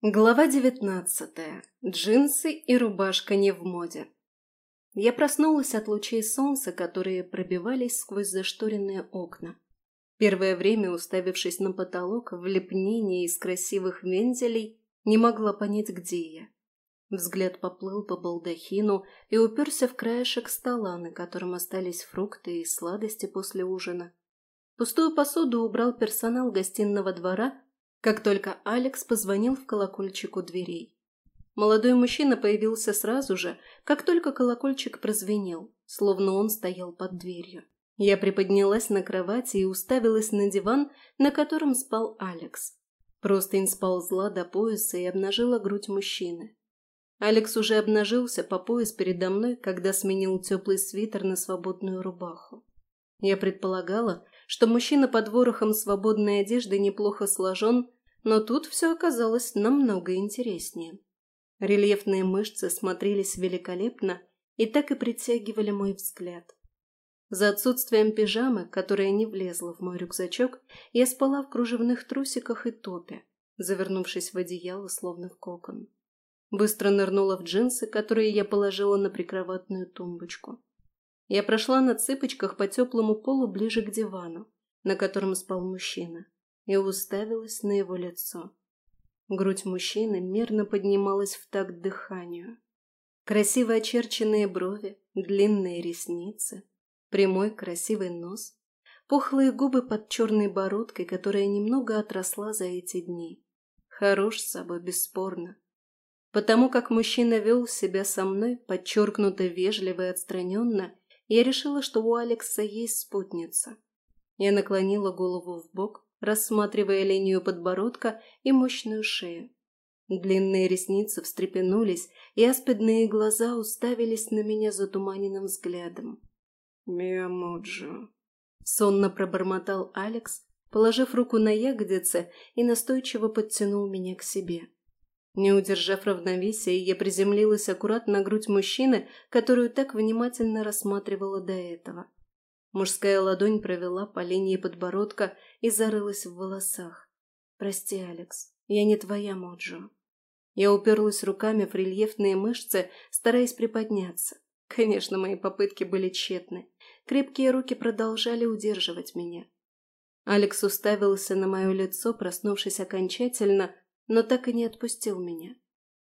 Глава девятнадцатая. Джинсы и рубашка не в моде. Я проснулась от лучей солнца, которые пробивались сквозь зашторенные окна. Первое время, уставившись на потолок в лепнении из красивых вензелей, не могла понять, где я. Взгляд поплыл по балдахину и уперся в краешек стола, на котором остались фрукты и сладости после ужина. Пустую посуду убрал персонал гостиного двора как только Алекс позвонил в колокольчик у дверей. Молодой мужчина появился сразу же, как только колокольчик прозвенел, словно он стоял под дверью. Я приподнялась на кровати и уставилась на диван, на котором спал Алекс. Простынь сползла до пояса и обнажила грудь мужчины. Алекс уже обнажился по пояс передо мной, когда сменил теплый свитер на свободную рубаху. Я предполагала, что мужчина под ворохом свободной одежды неплохо сложен, но тут все оказалось намного интереснее. Рельефные мышцы смотрелись великолепно и так и притягивали мой взгляд. За отсутствием пижамы, которая не влезла в мой рюкзачок, я спала в кружевных трусиках и топе, завернувшись в одеяло, словно в кокон. Быстро нырнула в джинсы, которые я положила на прикроватную тумбочку. Я прошла на цыпочках по теплому полу ближе к дивану, на котором спал мужчина, и уставилась на его лицо. Грудь мужчины мерно поднималась в такт дыханию. Красиво очерченные брови, длинные ресницы, прямой красивый нос, пухлые губы под черной бородкой, которая немного отросла за эти дни. Хорош с собой, бесспорно. Потому как мужчина вел себя со мной, подчеркнуто вежливо и отстраненно, я решила, что у Алекса есть спутница. Я наклонила голову в бок, рассматривая линию подбородка и мощную шею. Длинные ресницы встрепенулись, и аспидные глаза уставились на меня затуманенным взглядом. «Миамуджо», — сонно пробормотал Алекс, положив руку на ягодицы и настойчиво подтянул меня к себе. Не удержав равновесия, я приземлилась аккуратно на грудь мужчины, которую так внимательно рассматривала до этого. Мужская ладонь провела по линии подбородка и зарылась в волосах. «Прости, Алекс, я не твоя Моджо». Я уперлась руками в рельефные мышцы, стараясь приподняться. Конечно, мои попытки были тщетны. Крепкие руки продолжали удерживать меня. Алекс уставился на мое лицо, проснувшись окончательно, но так и не отпустил меня.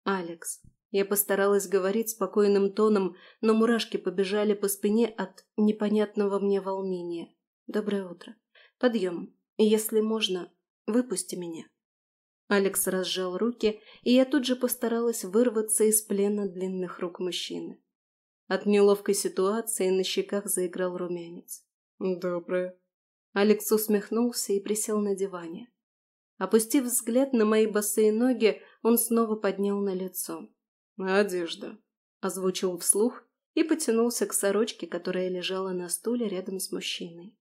«Алекс». Я постаралась говорить спокойным тоном, но мурашки побежали по спине от непонятного мне волнения. «Доброе утро. Подъем. Если можно, выпусти меня». Алекс разжал руки, и я тут же постаралась вырваться из плена длинных рук мужчины. От неловкой ситуации на щеках заиграл румянец. «Доброе». Алекс усмехнулся и присел на диване. Опустив взгляд на мои босые ноги, он снова поднял на лицо. «Одежда», – озвучил вслух и потянулся к сорочке, которая лежала на стуле рядом с мужчиной.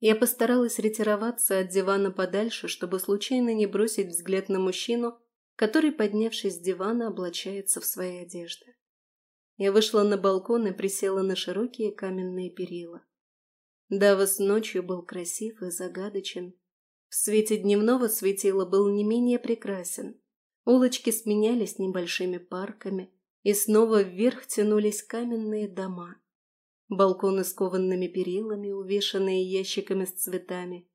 Я постаралась ретироваться от дивана подальше, чтобы случайно не бросить взгляд на мужчину, который, поднявшись с дивана, облачается в свои одежды. Я вышла на балкон и присела на широкие каменные перила. Давос ночью был красив и загадочен, в свете дневного светила был не менее прекрасен. Улочки сменялись небольшими парками, и снова вверх тянулись каменные дома. Балконы с кованными перилами, увешанные ящиками с цветами.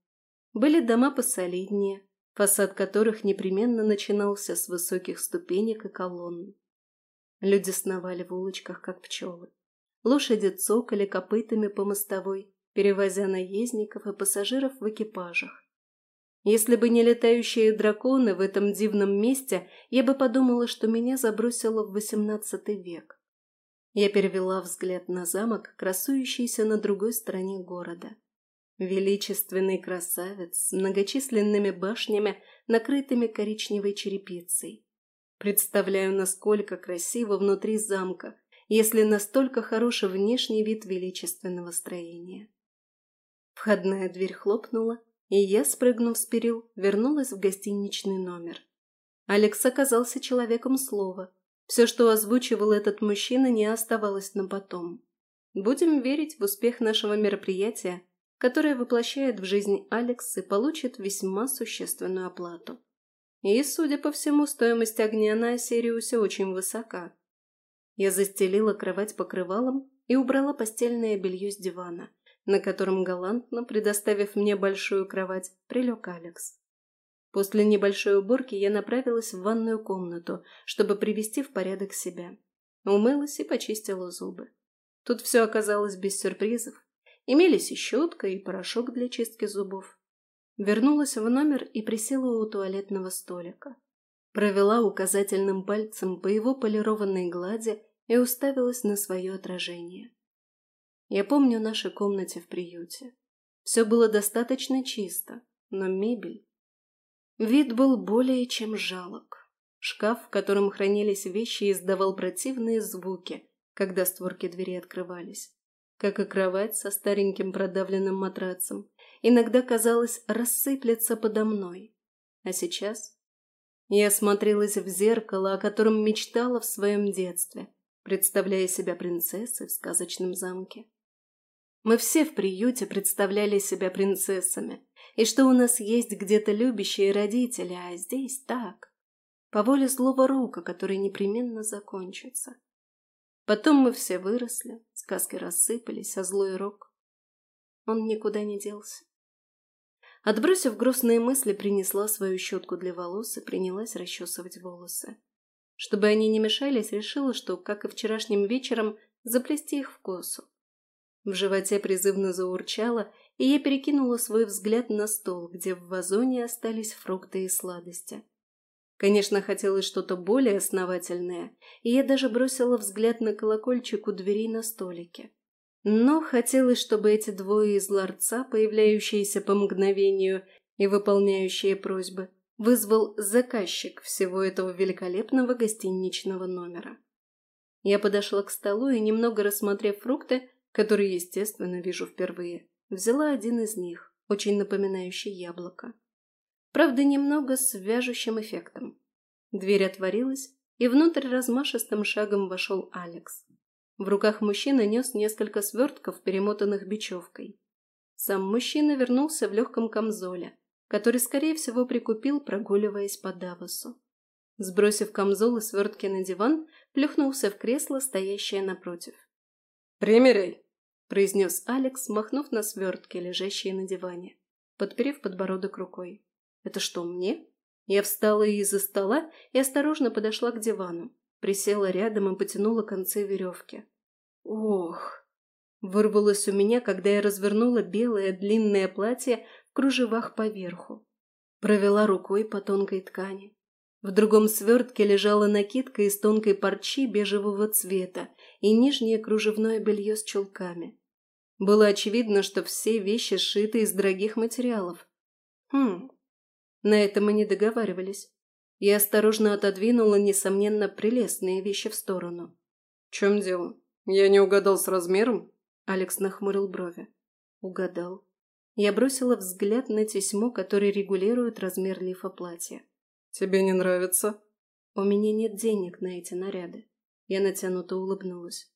Были дома посолиднее, фасад которых непременно начинался с высоких ступенек и колонн. Люди сновали в улочках, как пчелы. Лошади цокали копытами по мостовой, перевозя наездников и пассажиров в экипажах. Если бы не летающие драконы в этом дивном месте, я бы подумала, что меня забросило в XVIII век. Я перевела взгляд на замок, красующийся на другой стороне города. Величественный красавец с многочисленными башнями, накрытыми коричневой черепицей. Представляю, насколько красиво внутри замка, если настолько хороший внешний вид величественного строения. Входная дверь хлопнула, и я, спрыгнув с перил, вернулась в гостиничный номер. Алекс оказался человеком слова. Все, что озвучивал этот мужчина, не оставалось на потом. Будем верить в успех нашего мероприятия, которое воплощает в жизнь Алекс и получит весьма существенную оплату. И, судя по всему, стоимость огня на Осириусе очень высока. Я застелила кровать покрывалом и убрала постельное белье с дивана, на котором галантно, предоставив мне большую кровать, прилег Алекс. После небольшой уборки я направилась в ванную комнату, чтобы привести в порядок себя. Умылась и почистила зубы. Тут все оказалось без сюрпризов. Имелись и щетка, и порошок для чистки зубов. Вернулась в номер и присела у туалетного столика. Провела указательным пальцем по его полированной глади и уставилась на свое отражение. Я помню нашей комнате в приюте. Все было достаточно чисто, но мебель... Вид был более чем жалок. Шкаф, в котором хранились вещи, издавал противные звуки, когда створки двери открывались. Как и кровать со стареньким продавленным матрацем, иногда, казалось, рассыплется подо мной. А сейчас я смотрелась в зеркало, о котором мечтала в своем детстве, представляя себя принцессой в сказочном замке. Мы все в приюте представляли себя принцессами, и что у нас есть где-то любящие родители, а здесь так, по воле злого рука, который непременно закончится. Потом мы все выросли, сказки рассыпались, а злой рок... Он никуда не делся. Отбросив грустные мысли, принесла свою щетку для волос и принялась расчесывать волосы. Чтобы они не мешались, решила, что, как и вчерашним вечером, заплести их в косу. В животе призывно заурчало, и я перекинула свой взгляд на стол, где в вазоне остались фрукты и сладости. Конечно, хотелось что-то более основательное, и я даже бросила взгляд на колокольчик у дверей на столике. Но хотелось, чтобы эти двое из ларца, появляющиеся по мгновению и выполняющие просьбы, вызвал заказчик всего этого великолепного гостиничного номера. Я подошла к столу и, немного рассмотрев фрукты, которые, естественно, вижу впервые, взяла один из них, очень напоминающий яблоко. Правда, немного с вяжущим эффектом. Дверь отворилась, и внутрь размашистым шагом вошел Алекс. В руках мужчина нес несколько свертков, перемотанных бечевкой. Сам мужчина вернулся в легком камзоле, который, скорее всего, прикупил, прогуливаясь по Давосу. Сбросив камзол и свертки на диван, плюхнулся в кресло, стоящее напротив. «Примеряй!» – произнес Алекс, махнув на свертки, лежащие на диване, подперев подбородок рукой. Это что, мне? Я встала из-за стола и осторожно подошла к дивану, присела рядом и потянула концы веревки. Ох! Вырвалось у меня, когда я развернула белое длинное платье в кружевах поверху. Провела рукой по тонкой ткани. В другом свертке лежала накидка из тонкой парчи бежевого цвета и нижнее кружевное белье с чулками. Было очевидно, что все вещи сшиты из дорогих материалов. Хм, на это мы не договаривались. Я осторожно отодвинула, несомненно, прелестные вещи в сторону. «В чем дело? Я не угадал с размером?» Алекс нахмурил брови. «Угадал». Я бросила взгляд на тесьмо, которое регулирует размер лифа платья. «Тебе не нравится?» «У меня нет денег на эти наряды». Я натянуто улыбнулась.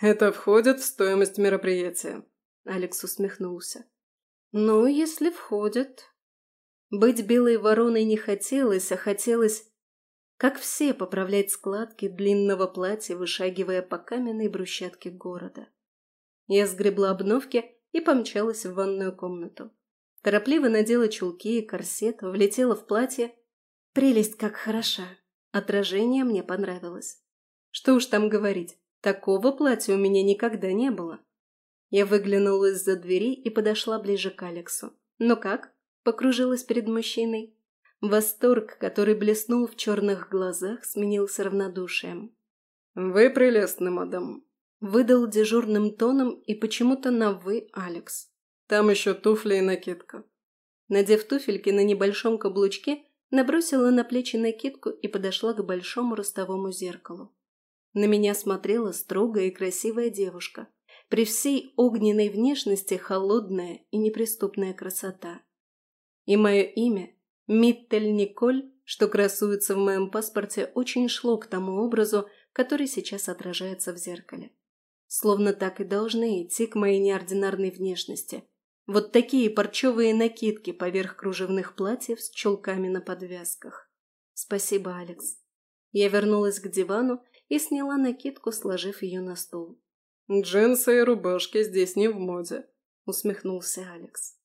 «Это входит в стоимость мероприятия», — Алекс усмехнулся. «Ну, если входит, быть белой вороной не хотелось, а хотелось, как все, поправлять складки длинного платья, вышагивая по каменной брусчатке города. Я сгребла обновки и помчалась в ванную комнату. Торопливо надела чулки и корсет, влетела в платье. Прелесть как хороша. Отражение мне понравилось. Что уж там говорить, такого платья у меня никогда не было. Я выглянула из-за двери и подошла ближе к Алексу. «Ну как?» покружилась перед мужчиной. Восторг, который блеснул в черных глазах, сменился равнодушием. «Вы прелестны, мадам», — выдал дежурным тоном и почему-то на «вы», Алекс. «Там еще туфли и накидка». Надев туфельки на небольшом каблучке, набросила на плечи накидку и подошла к большому ростовому зеркалу. На меня смотрела строгая и красивая девушка. При всей огненной внешности холодная и неприступная красота. И мое имя, Миттель Николь, что красуется в моем паспорте, очень шло к тому образу, который сейчас отражается в зеркале. Словно так и должны идти к моей неординарной внешности. Вот такие парчевые накидки поверх кружевных платьев с чулками на подвязках. Спасибо, Алекс. Я вернулась к дивану и сняла накидку, сложив ее на стол. «Джинсы и рубашки здесь не в моде», — усмехнулся Алекс.